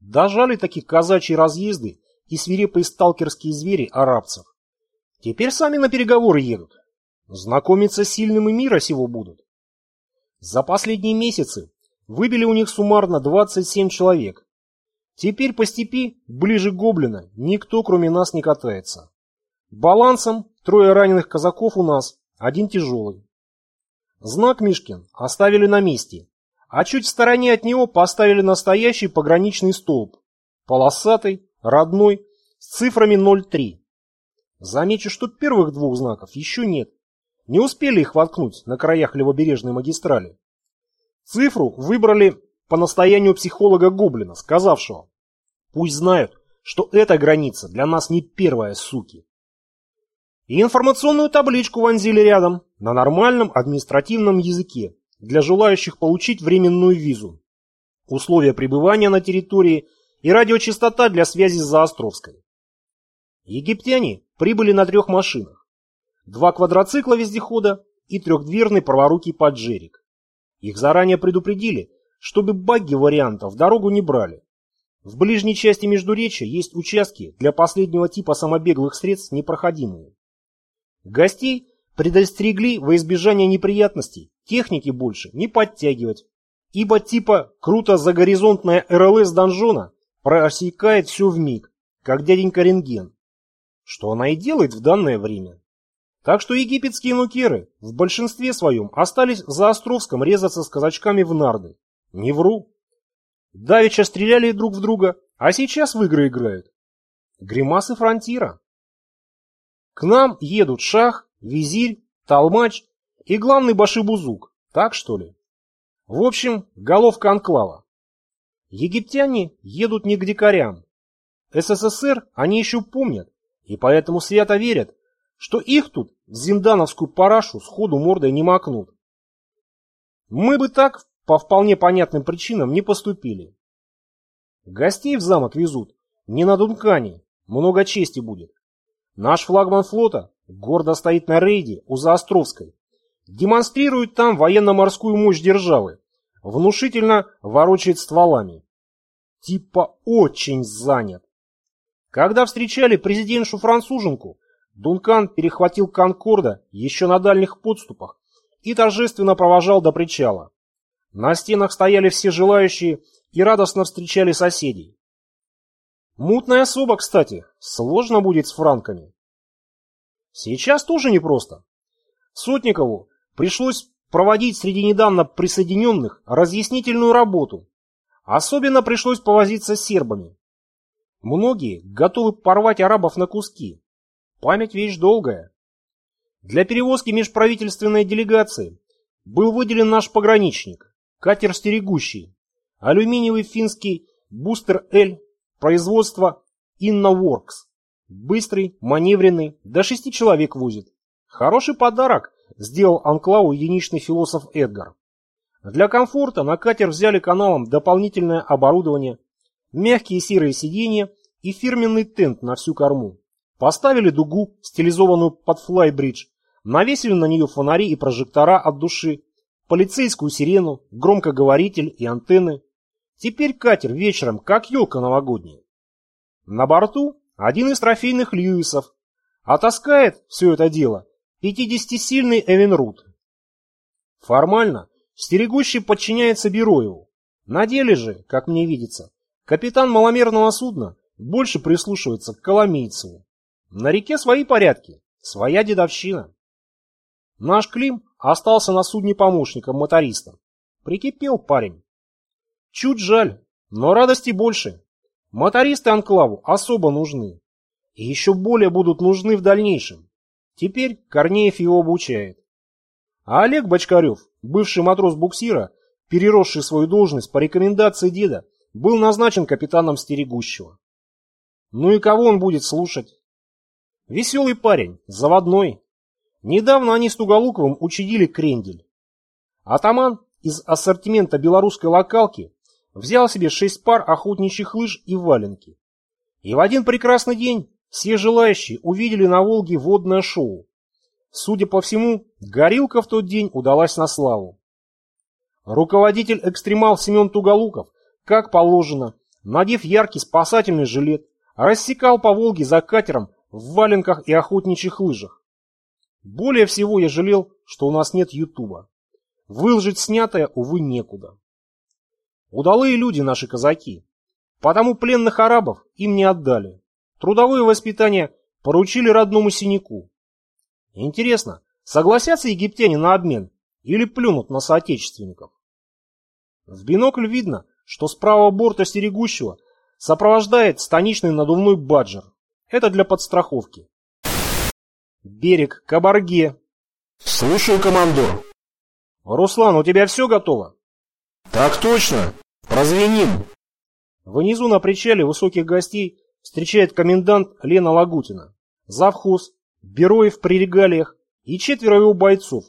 Дожали такие казачьи разъезды и свирепые сталкерские звери арабцев. Теперь сами на переговоры едут. Знакомиться с сильным и мира сего будут. За последние месяцы выбили у них суммарно 27 человек. Теперь по степи, ближе Гоблина, никто кроме нас не катается. Балансом трое раненых казаков у нас, один тяжелый. Знак Мишкин оставили на месте, а чуть в стороне от него поставили настоящий пограничный столб, полосатый, родной, с цифрами 03. Замечу, что первых двух знаков еще нет. Не успели их воткнуть на краях левобережной магистрали. Цифру выбрали по настоянию психолога Гоблина, сказавшего, пусть знают, что эта граница для нас не первая, суки. И информационную табличку вонзили рядом, на нормальном административном языке, для желающих получить временную визу, условия пребывания на территории и радиочастота для связи с Заостровской. Египтяне прибыли на трех машинах. Два квадроцикла вездехода и трехдверный праворукий поджерик. Их заранее предупредили, чтобы багги вариантов дорогу не брали. В ближней части Междуречия есть участки для последнего типа самобеглых средств непроходимые. Гостей предостерегли во избежание неприятностей техники больше не подтягивать, ибо типа круто загоризонтная РЛС донжона просекает все в миг, как дяденька рентген, что она и делает в данное время. Так что египетские нукеры в большинстве своем остались за Островском резаться с казачками в нарды. Не вру. Давеча стреляли друг в друга, а сейчас в игры играют. Гримасы фронтира. К нам едут Шах, Визирь, Толмач и главный Башибузук, так что ли? В общем, головка анклава. Египтяне едут не к дикарям. СССР они еще помнят, и поэтому свято верят, что их тут в зиндановскую парашу сходу мордой не макнут. Мы бы так, по вполне понятным причинам, не поступили. Гостей в замок везут, не на Дункане, много чести будет. Наш флагман флота гордо стоит на рейде у Заостровской. Демонстрирует там военно-морскую мощь державы. Внушительно ворочает стволами. Типа очень занят. Когда встречали президентшу-француженку, Дункан перехватил Конкорда еще на дальних подступах и торжественно провожал до причала. На стенах стояли все желающие и радостно встречали соседей. Мутная особа, кстати, сложно будет с франками. Сейчас тоже непросто. Сотникову пришлось проводить среди недавно присоединенных разъяснительную работу. Особенно пришлось повозиться с сербами. Многие готовы порвать арабов на куски. Память вещь долгая. Для перевозки межправительственной делегации был выделен наш пограничник, катер «Стерегущий», алюминиевый финский «Бустер Л» Производство Innoworks. Быстрый, маневренный, до шести человек возит. Хороший подарок сделал Анклаву единичный философ Эдгар. Для комфорта на катер взяли каналом дополнительное оборудование, мягкие серые сиденья и фирменный тент на всю корму. Поставили дугу, стилизованную под флайбридж, навесили на нее фонари и прожектора от души, полицейскую сирену, громкоговоритель и антенны. Теперь катер вечером, как елка новогодняя. На борту один из трофейных Льюисов, а таскает все это дело 50-сильный Эвенрут. Формально стерегущий подчиняется Бероеву. На деле же, как мне видится, капитан маломерного судна больше прислушивается к Коломейцеву. На реке свои порядки, своя дедовщина. Наш Клим остался на судне помощником моториста. Прикипел парень. Чуть жаль, но радости больше. Мотористы Анклаву особо нужны. И еще более будут нужны в дальнейшем. Теперь Корнеев его обучает. А Олег Бочкарев, бывший матрос буксира, переросший свою должность по рекомендации деда, был назначен капитаном стерегущего. Ну и кого он будет слушать? Веселый парень, заводной. Недавно они с Туголуковым учредили крендель. Атаман из ассортимента белорусской локалки взял себе шесть пар охотничьих лыж и валенки. И в один прекрасный день все желающие увидели на Волге водное шоу. Судя по всему, горилка в тот день удалась на славу. Руководитель экстремал Семен Туголуков, как положено, надев яркий спасательный жилет, рассекал по Волге за катером в валенках и охотничьих лыжах. Более всего я жалел, что у нас нет Ютуба. Выложить снятое, увы, некуда. Удалые люди наши казаки. Потому пленных арабов им не отдали. Трудовое воспитание поручили родному синяку. Интересно, согласятся египтяне на обмен или плюнут на соотечественников? В бинокль видно, что с правого борта стерегущего сопровождает станичный надувной баджер. Это для подстраховки. Берег, Кабарге. Слушаю, командор. Руслан, у тебя все готово? Так точно. Прозвеним. Внизу на причале высоких гостей встречает комендант Лена Лагутина, завхоз, Бероев при регалиях и четверо его бойцов.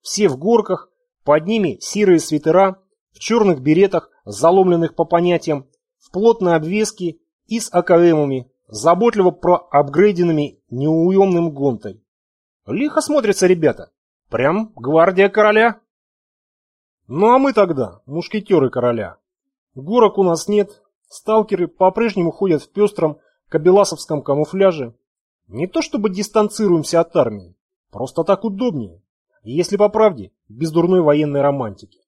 Все в горках, под ними серые свитера, в черных беретах, заломленных по понятиям, в плотной обвеске и с АКМами, заботливо проапгрейденными неуемным гонтой. Лихо смотрятся ребята. Прям гвардия короля. Ну а мы тогда, мушкетеры короля. Горок у нас нет, сталкеры по-прежнему ходят в пестром кабеласовском камуфляже. Не то чтобы дистанцируемся от армии, просто так удобнее, если по правде, без дурной военной романтики.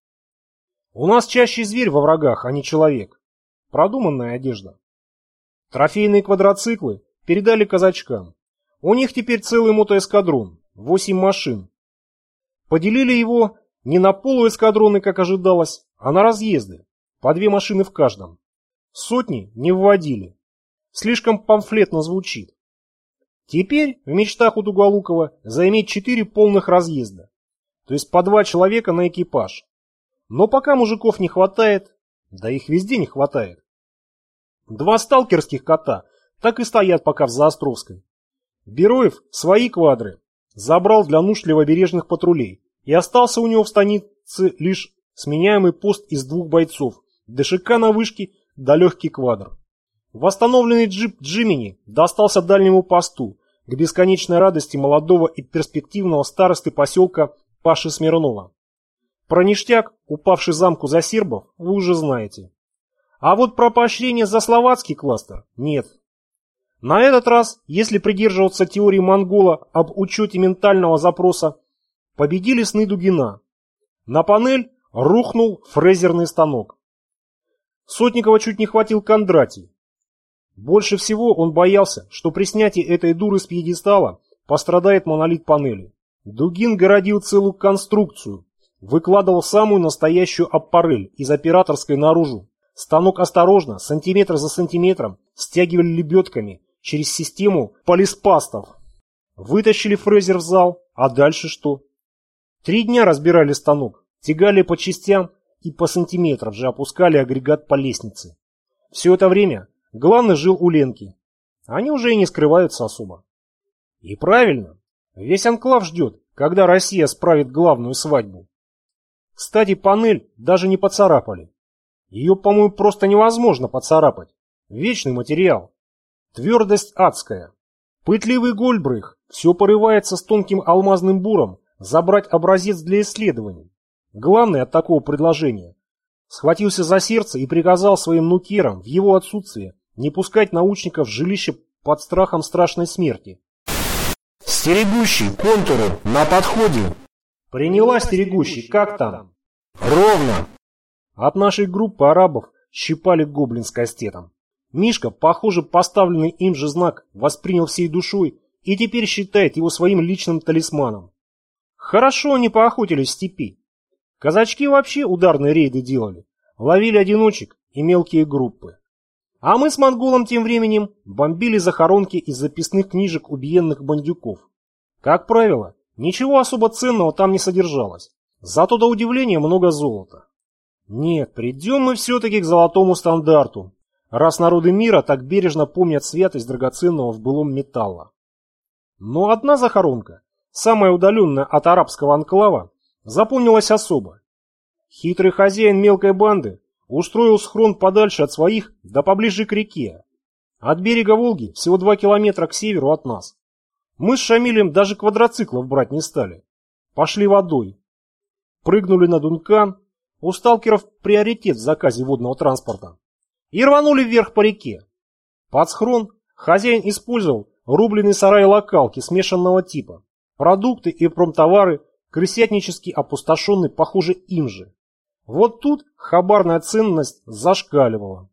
У нас чаще зверь во врагах, а не человек. Продуманная одежда. Трофейные квадроциклы передали казачкам. У них теперь целый мотоэскадрон, восемь машин. Поделили его не на полуэскадроны, как ожидалось, а на разъезды, по две машины в каждом. Сотни не вводили. Слишком памфлетно звучит. Теперь в мечтах у Дуголукова заиметь четыре полных разъезда, то есть по два человека на экипаж. Но пока мужиков не хватает, да их везде не хватает. Два сталкерских кота так и стоят пока в Заостровской. Бероев свои квадры забрал для нужд левобережных патрулей, и остался у него в станице лишь сменяемый пост из двух бойцов, ДШК на вышке да легкий квадр. Восстановленный джип Джимини достался дальнему посту, к бесконечной радости молодого и перспективного старосты поселка Паши Смирнова. Про ништяк, упавший замку за сербов, вы уже знаете. А вот про поощрение за словацкий кластер нет. На этот раз, если придерживаться теории Монгола об учете ментального запроса, победили сны Дугина. На панель рухнул фрезерный станок. Сотникова чуть не хватил Кондратий. Больше всего он боялся, что при снятии этой дуры с пьедестала пострадает монолит панели. Дугин городил целую конструкцию, выкладывал самую настоящую аппарель из операторской наружу. Станок осторожно, сантиметр за сантиметром, стягивали лебедками через систему полиспастов. Вытащили фрезер в зал, а дальше что? Три дня разбирали станок, тягали по частям и по сантиметрам же опускали агрегат по лестнице. Все это время главный жил у Ленки. Они уже и не скрываются особо. И правильно, весь анклав ждет, когда Россия справит главную свадьбу. Кстати, панель даже не поцарапали. Ее, по-моему, просто невозможно поцарапать. Вечный материал. Твердость адская. Пытливый Гольбрейх все порывается с тонким алмазным буром забрать образец для исследований. Главный от такого предложения схватился за сердце и приказал своим нукерам в его отсутствие не пускать научников в жилище под страхом страшной смерти. «Стерегущий, контуры, на подходе!» Приняла стерегущий, как там? Ровно. От нашей группы арабов щипали гоблин с кастетом. Мишка, похоже, поставленный им же знак, воспринял всей душой и теперь считает его своим личным талисманом. Хорошо они поохотились в степи. Казачки вообще ударные рейды делали, ловили одиночек и мелкие группы. А мы с монголом тем временем бомбили захоронки из записных книжек убиенных бандюков. Как правило, Ничего особо ценного там не содержалось. Зато до удивления много золота. Нет, придем мы все-таки к золотому стандарту, раз народы мира так бережно помнят святость драгоценного в былом металла. Но одна захоронка, самая удаленная от арабского анклава, запомнилась особо. Хитрый хозяин мелкой банды устроил схрон подальше от своих, да поближе к реке. От берега Волги всего два километра к северу от нас. Мы с Шамилем даже квадроциклов брать не стали. Пошли водой. Прыгнули на Дункан. У сталкеров приоритет в заказе водного транспорта. и рванули вверх по реке. Под схрон хозяин использовал рубленый сарай локалки смешанного типа, продукты и промтовары, крысятнически опустошенный, похоже, им же. Вот тут хабарная ценность зашкаливала.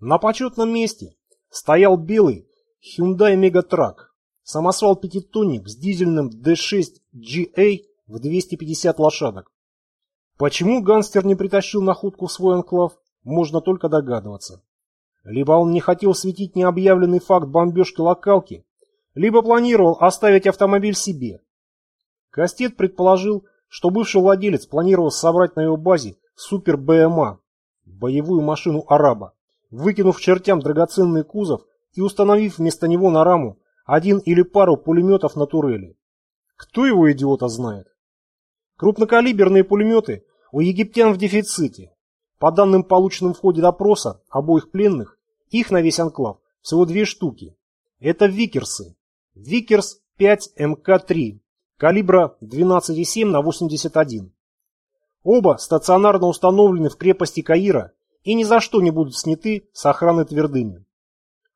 На почетном месте стоял белый Hyundai Megatrack, самосвал пятитонник с дизельным D6 GA в 250 лошадок. Почему гангстер не притащил находку в свой анклав, можно только догадываться. Либо он не хотел светить необъявленный факт бомбежки локалки, либо планировал оставить автомобиль себе. Кастет предположил, что бывший владелец планировал собрать на его базе супер БМА, боевую машину араба, выкинув к чертям драгоценный кузов и установив вместо него на раму один или пару пулеметов на турели. Кто его идиота знает? Крупнокалиберные пулеметы у египтян в дефиците. По данным, полученным в ходе допроса обоих пленных, их на весь анклав всего две штуки. Это Виккерсы. Виккерс 5 МК-3, калибра 12,7 на 81. Оба стационарно установлены в крепости Каира и ни за что не будут сняты с охраны твердыни.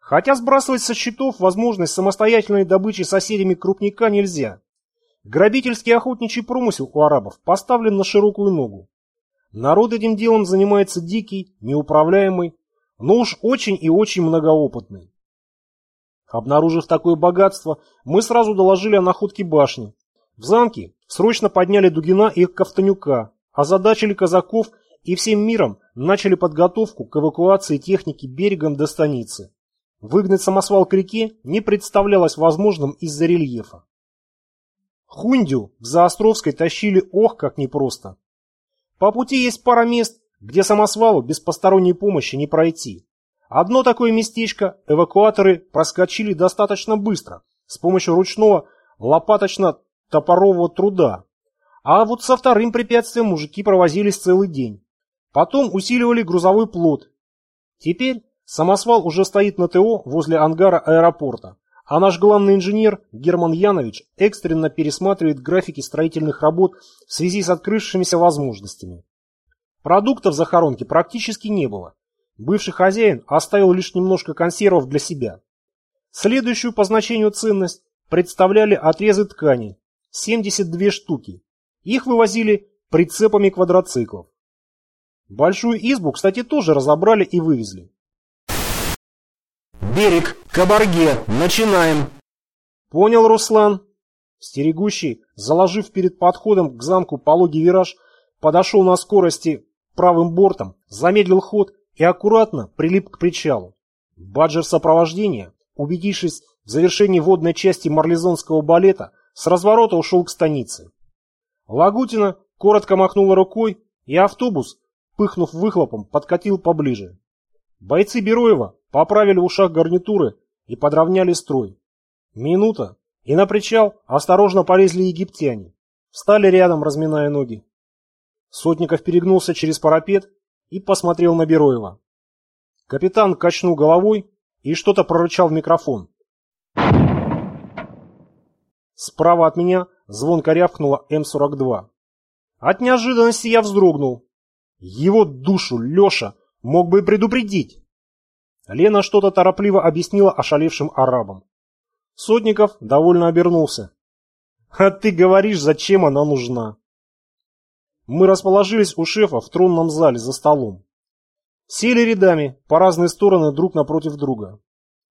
Хотя сбрасывать со счетов возможность самостоятельной добычи соседями крупника нельзя. Грабительский охотничий промысел у арабов поставлен на широкую ногу. Народ этим делом занимается дикий, неуправляемый, но уж очень и очень многоопытный. Обнаружив такое богатство, мы сразу доложили о находке башни. В замке срочно подняли Дугина и Ковтанюка, озадачили казаков и всем миром начали подготовку к эвакуации техники берегом до станицы. Выгнать самосвал к реке не представлялось возможным из-за рельефа. Хундю в Заостровской тащили ох как непросто. По пути есть пара мест, где самосвалу без посторонней помощи не пройти. Одно такое местечко эвакуаторы проскочили достаточно быстро, с помощью ручного лопаточно-топорового труда. А вот со вторым препятствием мужики провозились целый день. Потом усиливали грузовой плот. Теперь самосвал уже стоит на ТО возле ангара аэропорта. А наш главный инженер Герман Янович экстренно пересматривает графики строительных работ в связи с открывшимися возможностями. Продуктов в захоронке практически не было. Бывший хозяин оставил лишь немножко консервов для себя. Следующую по значению ценность представляли отрезы ткани, 72 штуки. Их вывозили прицепами квадроциклов. Большую избу, кстати, тоже разобрали и вывезли. Берег, Кабарге, начинаем. Понял, Руслан. Стерегущий, заложив перед подходом к замку пологий вираж, подошел на скорости правым бортом, замедлил ход и аккуратно прилип к причалу. Баджер сопровождения, убедившись в завершении водной части марлезонского балета, с разворота ушел к станице. Лагутина коротко махнула рукой, и автобус, пыхнув выхлопом, подкатил поближе. Бойцы Бероева поправили в ушах гарнитуры и подровняли строй. Минута, и на причал осторожно полезли египтяне. Встали рядом, разминая ноги. Сотников перегнулся через парапет и посмотрел на Бероева. Капитан качнул головой и что-то прорычал в микрофон. Справа от меня звонко рявкнула М-42. От неожиданности я вздрогнул. Его душу Леша мог бы предупредить. Лена что-то торопливо объяснила ошалевшим арабам. Сотников довольно обернулся. «А ты говоришь, зачем она нужна?» Мы расположились у шефа в тронном зале за столом. Сели рядами, по разные стороны друг напротив друга.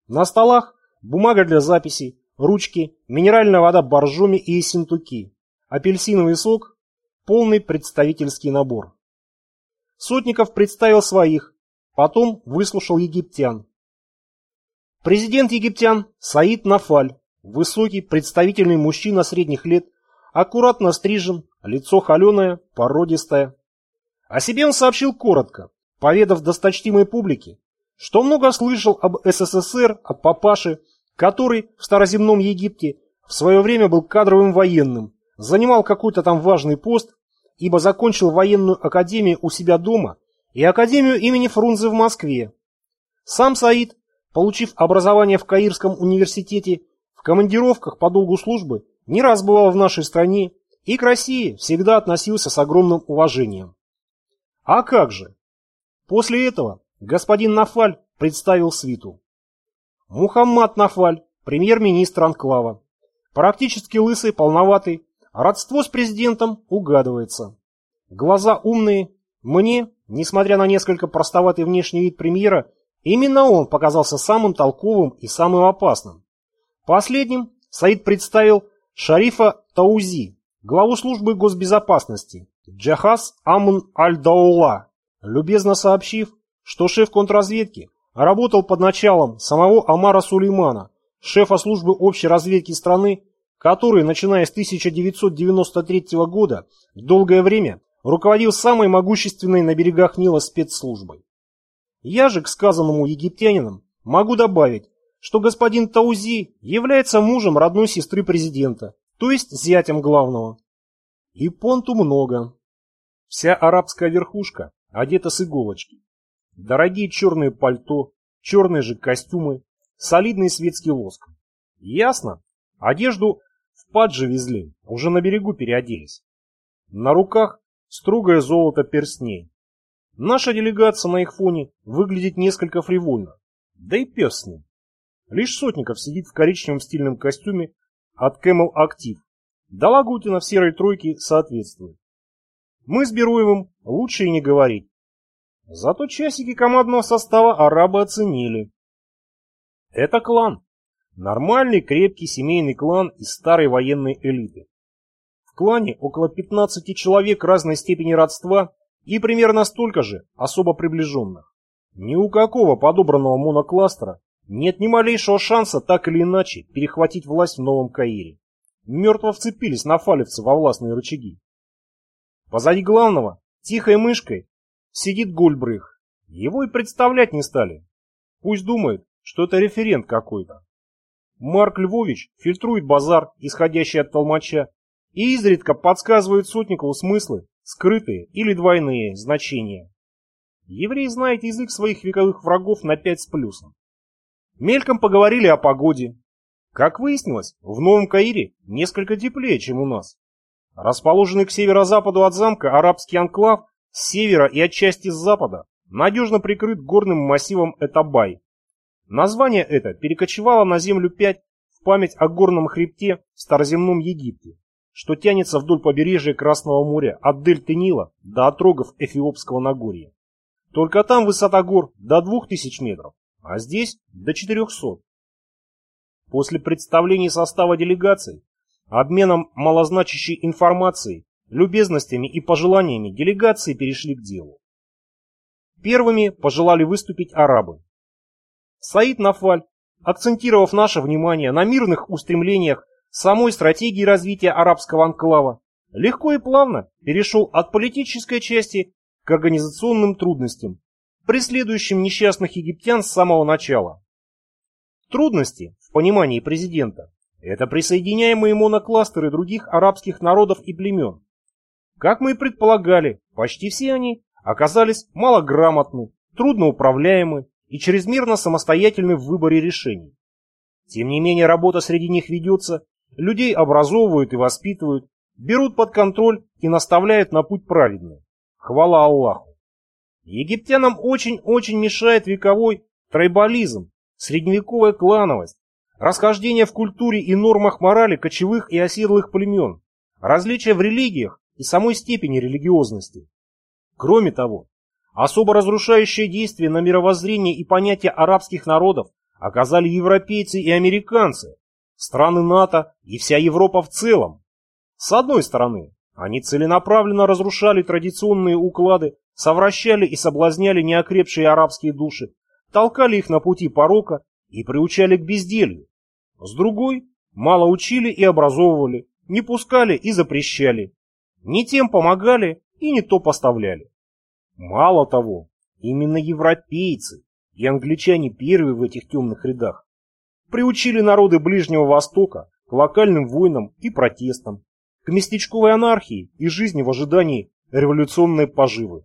На столах бумага для записей, ручки, минеральная вода боржоми и синтуки, апельсиновый сок, полный представительский набор. Сотников представил своих, потом выслушал египтян. Президент египтян Саид Нафаль, высокий, представительный мужчина средних лет, аккуратно стрижен, лицо холеное, породистое. О себе он сообщил коротко, поведав досточтимой публике, что много слышал об СССР от папаши, который в староземном Египте в свое время был кадровым военным, занимал какой-то там важный пост, ибо закончил военную академию у себя дома и академию имени Фрунзе в Москве. Сам Саид, получив образование в Каирском университете, в командировках по долгу службы не раз бывал в нашей стране и к России всегда относился с огромным уважением. А как же? После этого господин Нафаль представил свиту. Мухаммад Нафаль, премьер-министр Анклава. Практически лысый, полноватый, родство с президентом угадывается. Глаза умные. Мне, несмотря на несколько простоватый внешний вид премьера, именно он показался самым толковым и самым опасным. Последним Саид представил Шарифа Таузи, главу службы госбезопасности, Джахас Амун Аль-Даула, любезно сообщив, что шеф контрразведки работал под началом самого Амара Сулеймана, шефа службы общей разведки страны, который, начиная с 1993 года, долгое время руководил самой могущественной на берегах Нила спецслужбой. Я же к сказанному египтянинам могу добавить, что господин Таузи является мужем родной сестры президента, то есть зятем главного. И понту много. Вся арабская верхушка одета с иголочки. Дорогие черные пальто, черные же костюмы, солидный светский лоск. Ясно? Одежду в падже везли, уже на берегу переоделись. На руках строгое золото перстней. Наша делегация на их фоне выглядит несколько фривольно. Да и пес с ним. Лишь Сотников сидит в коричневом стильном костюме от Camel Active. Да Лагутина в серой тройке соответствует. Мы с Беруевым лучше и не говорить. Зато часики командного состава арабы оценили. Это клан. Нормальный, крепкий семейный клан из старой военной элиты. В клане около 15 человек разной степени родства и примерно столько же особо приближенных. Ни у какого подобранного монокластера нет ни малейшего шанса так или иначе перехватить власть в Новом Каире. Мертво вцепились на фалевцы во властные рычаги. Позади главного, тихой мышкой, сидит Гольбрых. Его и представлять не стали. Пусть думают, что это референт какой-то. Марк Львович фильтрует базар, исходящий от толмача, и изредка подсказывает Сотникову смыслы, скрытые или двойные значения. Еврей знает язык своих вековых врагов на пять с плюсом. Мельком поговорили о погоде. Как выяснилось, в Новом Каире несколько теплее, чем у нас. Расположенный к северо-западу от замка арабский анклав с севера и отчасти с запада надежно прикрыт горным массивом Этабай. Название это перекочевало на землю 5 в память о горном хребте в Староземном Египте, что тянется вдоль побережья Красного моря от дельты Нила до отрогов Эфиопского Нагорья. Только там высота гор до 2000 метров, а здесь до 400. После представления состава делегаций, обменом малозначащей информацией, любезностями и пожеланиями делегации перешли к делу. Первыми пожелали выступить арабы. Саид Нафаль, акцентировав наше внимание на мирных устремлениях самой стратегии развития арабского анклава, легко и плавно перешел от политической части к организационным трудностям, преследующим несчастных египтян с самого начала. Трудности, в понимании президента, это присоединяемые монокластеры других арабских народов и племен. Как мы и предполагали, почти все они оказались малограмотны, трудноуправляемы и чрезмерно самостоятельны в выборе решений. Тем не менее, работа среди них ведется, людей образовывают и воспитывают, берут под контроль и наставляют на путь праведный. Хвала Аллаху. Египтянам очень-очень мешает вековой трайбализм, средневековая клановость, расхождение в культуре и нормах морали кочевых и оседлых племен, различия в религиях и самой степени религиозности. Кроме того, особо разрушающее действие на мировоззрение и понятие арабских народов оказали европейцы и американцы, страны НАТО и вся Европа в целом. С одной стороны, они целенаправленно разрушали традиционные уклады, совращали и соблазняли неокрепшие арабские души, толкали их на пути порока и приучали к безделью. С другой, мало учили и образовывали, не пускали и запрещали. Не тем помогали и не то поставляли. Мало того, именно европейцы и англичане первые в этих темных рядах приучили народы Ближнего Востока к локальным войнам и протестам, к местечковой анархии и жизни в ожидании революционной поживы.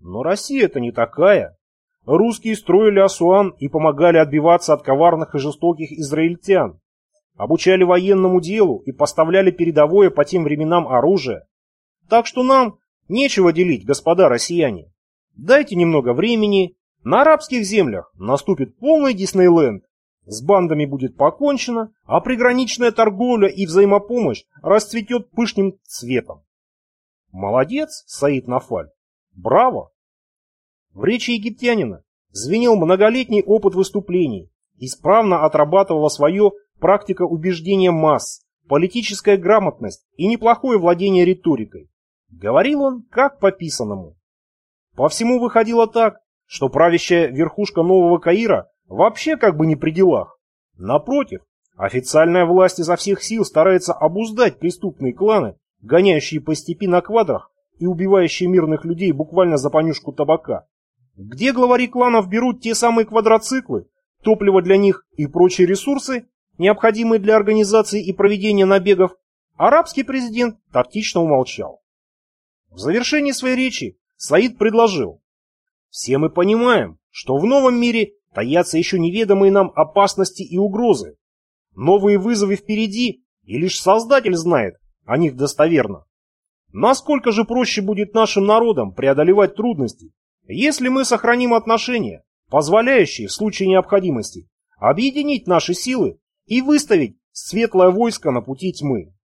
Но Россия это не такая. Русские строили Асуан и помогали отбиваться от коварных и жестоких израильтян. Обучали военному делу и поставляли передовое по тем временам оружие. Так что нам нечего делить, господа россияне. Дайте немного времени, на арабских землях наступит полный Диснейленд. С бандами будет покончено, а приграничная торговля и взаимопомощь расцветет пышным цветом. Молодец, Саид Нафаль. Браво! В речи египтянина звенел многолетний опыт выступлений, исправно отрабатывала свое практика убеждения масс, политическая грамотность и неплохое владение риторикой. Говорил он как по писанному. По всему выходило так, что правящая верхушка Нового Каира вообще как бы не при делах. Напротив, официальная власть изо всех сил старается обуздать преступные кланы, гоняющие по степи на квадрах и убивающие мирных людей буквально за понюшку табака. Где главари кланов берут те самые квадроциклы, топливо для них и прочие ресурсы, необходимые для организации и проведения набегов, арабский президент тактично умолчал. В завершении своей речи Саид предложил. Все мы понимаем, что в новом мире таятся еще неведомые нам опасности и угрозы. Новые вызовы впереди, и лишь Создатель знает о них достоверно. Насколько же проще будет нашим народам преодолевать трудности, если мы сохраним отношения, позволяющие в случае необходимости объединить наши силы и выставить светлое войско на пути тьмы.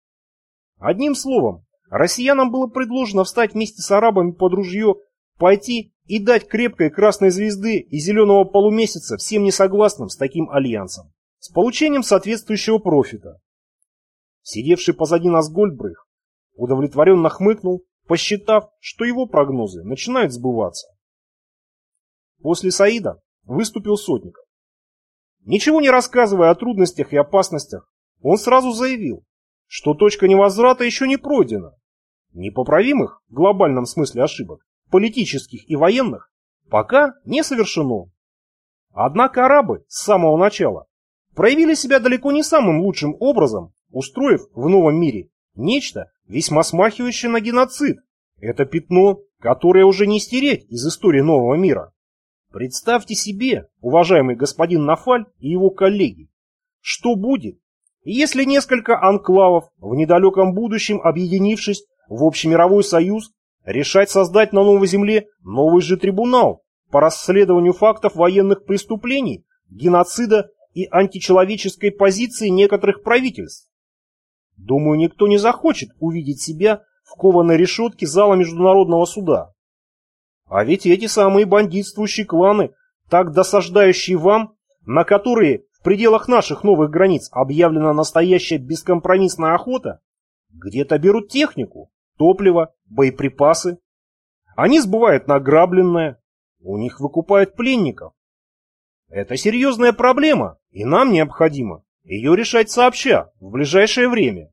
Одним словом, россиянам было предложено встать вместе с арабами под ружье, пойти и дать крепкой красной звезды и зеленого полумесяца всем несогласным с таким альянсом, с получением соответствующего профита. Сидевший позади нас Гольдбрейх удовлетворенно хмыкнул, посчитав, что его прогнозы начинают сбываться. После Саида выступил Сотников. Ничего не рассказывая о трудностях и опасностях, он сразу заявил, что точка невозврата еще не пройдена. Непоправимых в глобальном смысле ошибок, политических и военных, пока не совершено. Однако арабы с самого начала проявили себя далеко не самым лучшим образом, устроив в новом мире нечто весьма смахивающее на геноцид. Это пятно, которое уже не стереть из истории нового мира. Представьте себе, уважаемый господин Нафаль и его коллеги, что будет, если несколько анклавов в недалеком будущем, объединившись в общемировой союз, решать создать на новой земле новый же трибунал по расследованию фактов военных преступлений, геноцида и античеловеческой позиции некоторых правительств. Думаю, никто не захочет увидеть себя в кованой решетке зала Международного суда. А ведь эти самые бандитствующие кланы, так досаждающие вам, на которые пределах наших новых границ объявлена настоящая бескомпромиссная охота, где-то берут технику, топливо, боеприпасы. Они сбывают награбленное, у них выкупают пленников. Это серьезная проблема, и нам необходимо ее решать сообща в ближайшее время.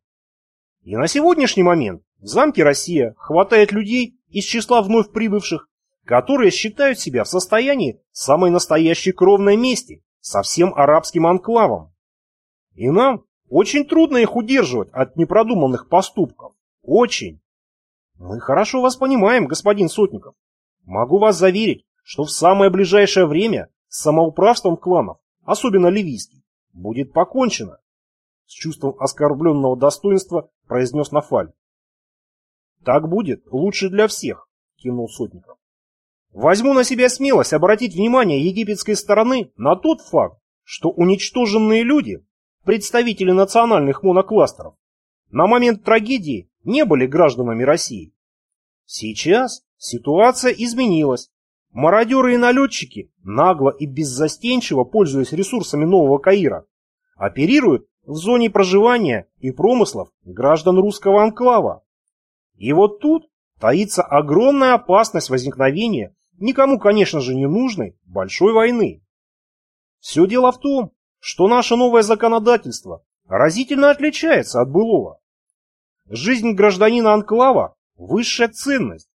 И на сегодняшний момент в замке «Россия» хватает людей из числа вновь прибывших, которые считают себя в состоянии самой настоящей кровной мести со всем арабским анклавом. И нам очень трудно их удерживать от непродуманных поступков. Очень. Мы хорошо вас понимаем, господин Сотников. Могу вас заверить, что в самое ближайшее время с самоуправством кланов, особенно ливийский, будет покончено. С чувством оскорбленного достоинства произнес Нафаль. Так будет лучше для всех, кивнул Сотников. Возьму на себя смелость обратить внимание египетской стороны на тот факт, что уничтоженные люди, представители национальных монокластеров, на момент трагедии не были гражданами России. Сейчас ситуация изменилась. Мародеры и налетчики, нагло и беззастенчиво пользуясь ресурсами Нового Каира, оперируют в зоне проживания и промыслов граждан русского анклава. И вот тут таится огромная опасность возникновения никому, конечно же, не нужной большой войны. Все дело в том, что наше новое законодательство разительно отличается от былого. Жизнь гражданина Анклава – высшая ценность.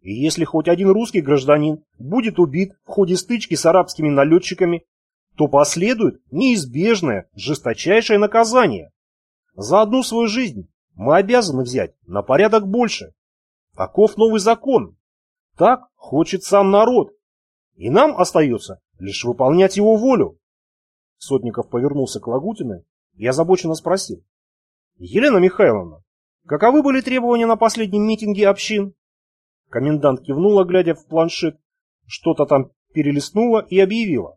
И если хоть один русский гражданин будет убит в ходе стычки с арабскими налетчиками, то последует неизбежное жесточайшее наказание. За одну свою жизнь мы обязаны взять на порядок больше. Таков новый закон. Так хочет сам народ. И нам остается лишь выполнять его волю. Сотников повернулся к Лагутиной и озабоченно спросил. Елена Михайловна, каковы были требования на последнем митинге общин? Комендант кивнула, глядя в планшет, что-то там перелистнула и объявила.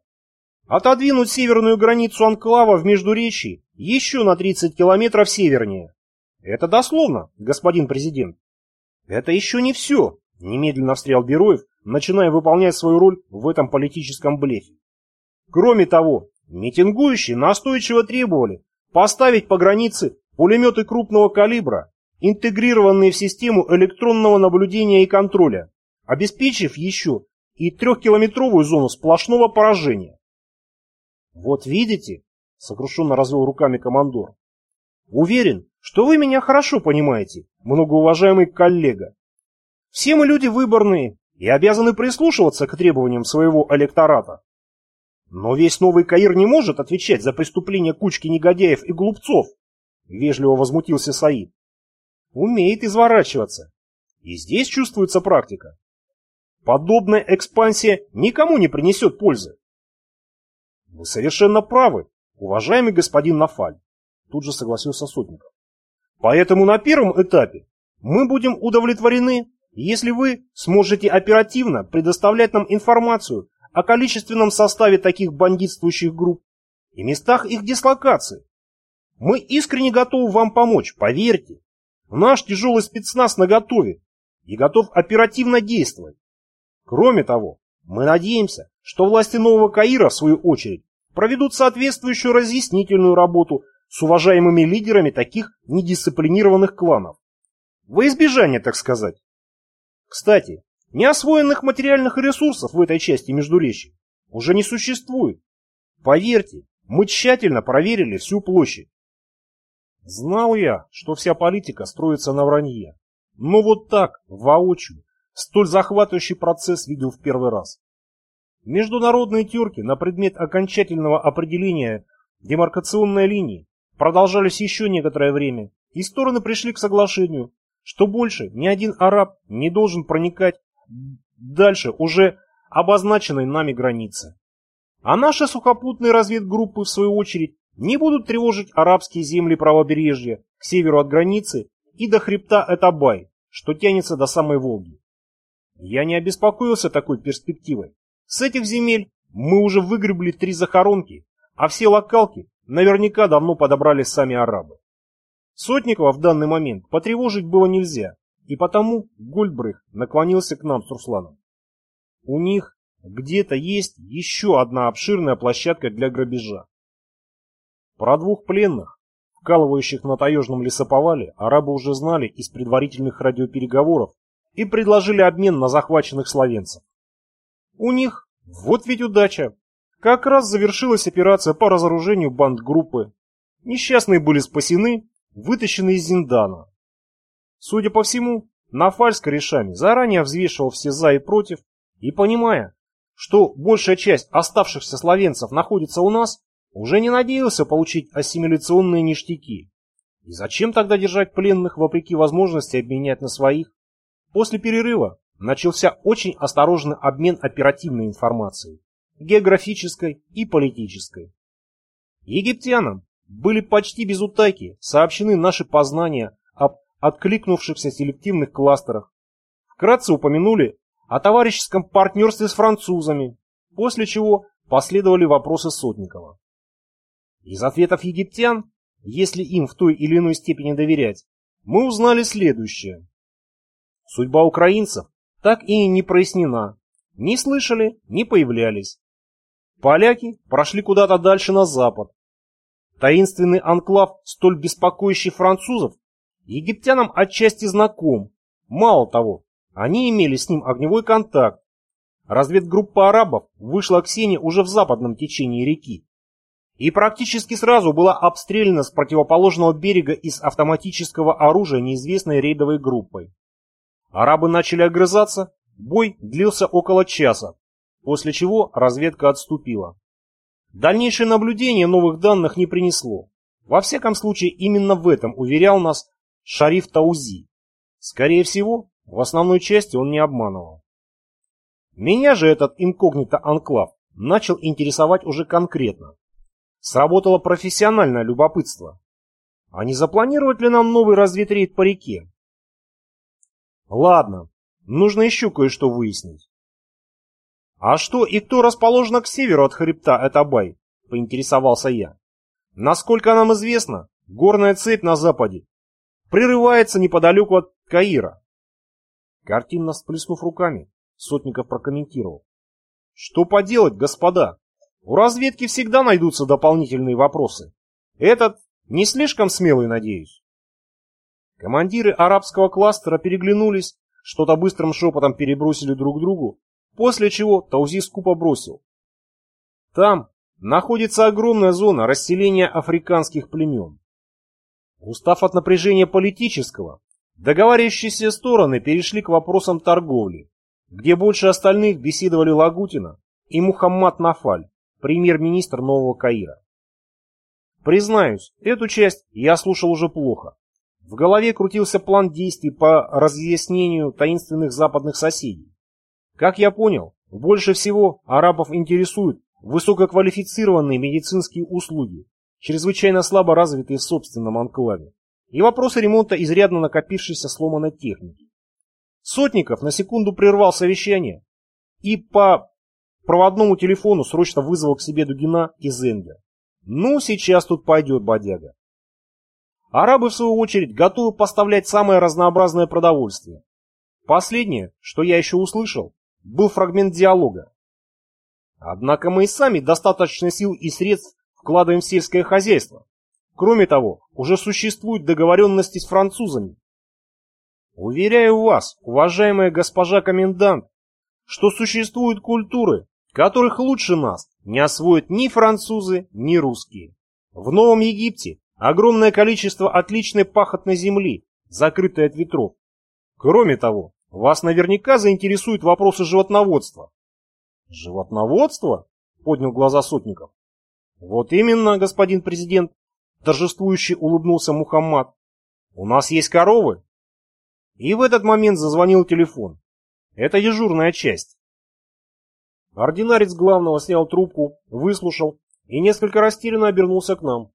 Отодвинуть северную границу анклава в Междуречии еще на 30 километров севернее. Это дословно, господин президент. Это еще не все, немедленно встрял Бероев, начиная выполнять свою роль в этом политическом блефе. Кроме того, митингующие настойчиво требовали поставить по границе пулеметы крупного калибра, интегрированные в систему электронного наблюдения и контроля, обеспечив еще и трехкилометровую зону сплошного поражения. «Вот видите», — сокрушенно развел руками командор, — «уверен, что вы меня хорошо понимаете, многоуважаемый коллега. Все мы люди выборные и обязаны прислушиваться к требованиям своего электората. Но весь Новый Каир не может отвечать за преступления кучки негодяев и глупцов, вежливо возмутился Саид. Умеет изворачиваться. И здесь чувствуется практика. Подобная экспансия никому не принесет пользы. Вы совершенно правы, уважаемый господин Нафаль, тут же согласился Сотников. Поэтому на первом этапе мы будем удовлетворены, если вы сможете оперативно предоставлять нам информацию о количественном составе таких бандитствующих групп и местах их дислокации. Мы искренне готовы вам помочь, поверьте. Наш тяжелый спецназ наготове и готов оперативно действовать. Кроме того, мы надеемся, что власти Нового Каира, в свою очередь, проведут соответствующую разъяснительную работу с уважаемыми лидерами таких недисциплинированных кланов. Во избежание, так сказать. Кстати, неосвоенных материальных ресурсов в этой части Междуречия уже не существует. Поверьте, мы тщательно проверили всю площадь. Знал я, что вся политика строится на вранье. Но вот так, воочию, столь захватывающий процесс видел в первый раз. Международные терки на предмет окончательного определения демаркационной линии продолжались еще некоторое время, и стороны пришли к соглашению, что больше ни один араб не должен проникать дальше уже обозначенной нами границы. А наши сухопутные разведгруппы, в свою очередь, не будут тревожить арабские земли правобережья к северу от границы и до хребта Этабай, что тянется до самой Волги. Я не обеспокоился такой перспективой. С этих земель мы уже выгребли три захоронки, а все локалки наверняка давно подобрали сами арабы. Сотникова в данный момент потревожить было нельзя, и потому Гольдбрых наклонился к нам с Русланом. У них где-то есть еще одна обширная площадка для грабежа. Про двух пленных, вкалывающих на таежном лесоповале, арабы уже знали из предварительных радиопереговоров и предложили обмен на захваченных словенцев. У них, вот ведь удача, как раз завершилась операция по разоружению бандгруппы. Несчастные были спасены, вытащены из Зиндана. Судя по всему, Нафаль с корешами заранее взвешивал все за и против, и понимая, что большая часть оставшихся словенцев находится у нас, уже не надеялся получить ассимиляционные ништяки. И зачем тогда держать пленных вопреки возможности обменять на своих? После перерыва начался очень осторожный обмен оперативной информацией, географической и политической. Египтянам были почти без утайки сообщены наши познания об откликнувшихся селективных кластерах. Вкратце упомянули о товарищеском партнерстве с французами, после чего последовали вопросы Сотникова. Из ответов египтян, если им в той или иной степени доверять, мы узнали следующее. Судьба украинцев так и не прояснена. Не слышали, не появлялись. Поляки прошли куда-то дальше на запад. Таинственный анклав, столь беспокоящий французов, египтянам отчасти знаком. Мало того, они имели с ним огневой контакт. Разведгруппа арабов вышла к Сене уже в западном течении реки. И практически сразу была обстреляна с противоположного берега из автоматического оружия неизвестной рейдовой группой. Арабы начали огрызаться, бой длился около часа, после чего разведка отступила. Дальнейшее наблюдение новых данных не принесло. Во всяком случае, именно в этом уверял нас Шариф Таузи. Скорее всего, в основной части он не обманывал. Меня же этот инкогнито-анклав начал интересовать уже конкретно. Сработало профессиональное любопытство. А не запланировать ли нам новый разведрейд по реке? Ладно, нужно еще кое-что выяснить. А что и кто расположено к северу от хребта Этабай? Поинтересовался я. Насколько нам известно, горная цепь на западе прерывается неподалеку от Каира. Картинно всплеснув руками, Сотников прокомментировал. Что поделать, господа? У разведки всегда найдутся дополнительные вопросы. Этот не слишком смелый, надеюсь. Командиры арабского кластера переглянулись, что-то быстрым шепотом перебросили друг другу, после чего Таузи скупо бросил. Там находится огромная зона расселения африканских племен. Устав от напряжения политического, договаривающиеся стороны перешли к вопросам торговли, где больше остальных беседовали Лагутина и Мухаммад Нафаль, премьер-министр Нового Каира. Признаюсь, эту часть я слушал уже плохо. В голове крутился план действий по разъяснению таинственных западных соседей. Как я понял, больше всего арабов интересуют высококвалифицированные медицинские услуги, чрезвычайно слабо развитые в собственном анклаве, и вопросы ремонта изрядно накопившейся сломанной техники. Сотников на секунду прервал совещание и по проводному телефону срочно вызвал к себе Дугина и Зенгер. Ну, сейчас тут пойдет бодяга. Арабы, в свою очередь, готовы поставлять самое разнообразное продовольствие. Последнее, что я еще услышал, был фрагмент диалога. Однако мы и сами достаточно сил и средств вкладываем в сельское хозяйство. Кроме того, уже существуют договоренности с французами. Уверяю вас, уважаемая госпожа комендант, что существуют культуры, которых лучше нас не освоят ни французы, ни русские. В Новом Египте огромное количество отличной пахотной земли, закрытой от ветров. Кроме того, вас наверняка заинтересуют вопросы животноводства. Животноводство? Поднял глаза Сотников. Вот именно, господин президент, торжествующе улыбнулся Мухаммад. У нас есть коровы. И в этот момент зазвонил телефон. Это дежурная часть. Ординарец главного снял трубку, выслушал и несколько растерянно обернулся к нам.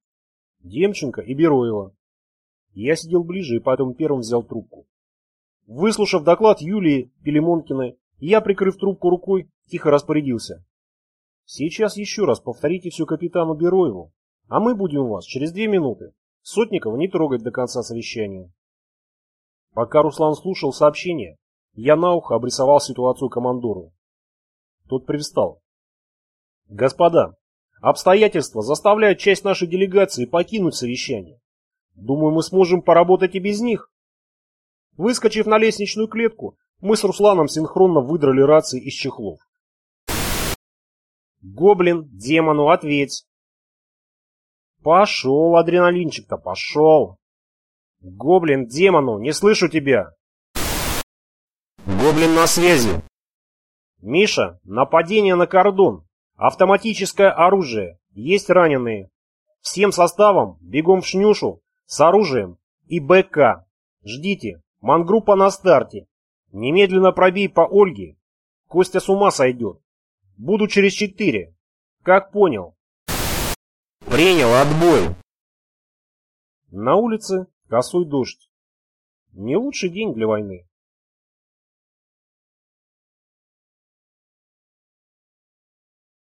Демченко и Бероева. Я сидел ближе и поэтому первым взял трубку. Выслушав доклад Юлии Пелемонкиной, я, прикрыв трубку рукой, тихо распорядился. Сейчас еще раз повторите все капитану Бероеву, а мы будем у вас через две минуты. Сотникова не трогать до конца совещания. Пока Руслан слушал сообщение, я на ухо обрисовал ситуацию командору. Тот привстал. Господа, обстоятельства заставляют часть нашей делегации покинуть совещание. Думаю, мы сможем поработать и без них. Выскочив на лестничную клетку, мы с Русланом синхронно выдрали рации из чехлов. Гоблин, демону, ответь. Пошел, адреналинчик-то, пошел. Гоблин, демону, не слышу тебя. Гоблин на связи. Миша, нападение на кордон. Автоматическое оружие. Есть раненые. Всем составом бегом в Шнюшу с оружием и БК. Ждите. Мангруппа на старте. Немедленно пробей по Ольге. Костя с ума сойдет. Буду через четыре. Как понял? Принял отбой. На улице косой дождь. Не лучший день для войны.